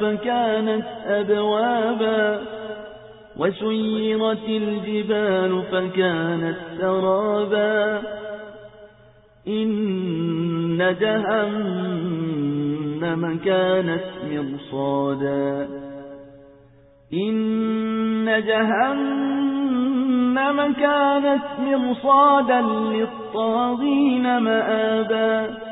فكانت أبوابا وسيرت الجبال فكانت سرابا إن جهنم كانت مرصادا إن جهنم كانت مرصادا للطاغين مآبا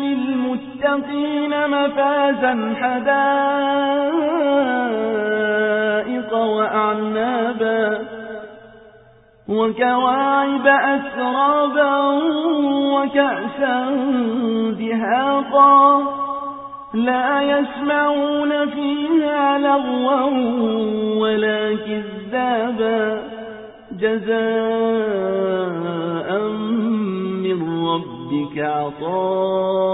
للمتقين مفازا حدائق وأعنابا وكواعب أسرابا وكأسا دهاقا لا يسمعون فيها لغوا ولا كذابا جزاء من ربك عطاء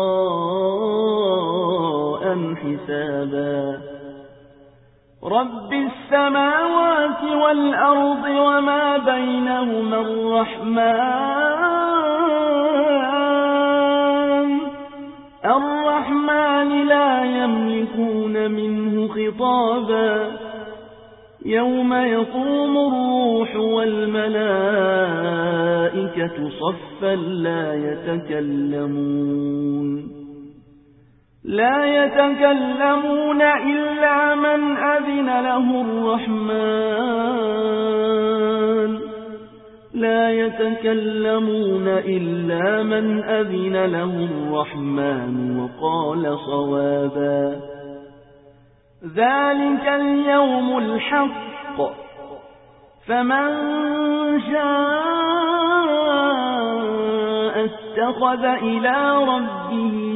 حسابا. رب السماوات والأرض وما بينهما الرحمن. الرحمن لا يملكون منه خطابا. يوم يقوم الروح والملائكة صفا لا يتكلمون. لا يتكلمون إلا من أذن له الرحمن. لا يتكلمون إلا من أذن له الرحمن وقال صوابا. ذلك اليوم الحق. فمن شاء اتخذ إلى ربه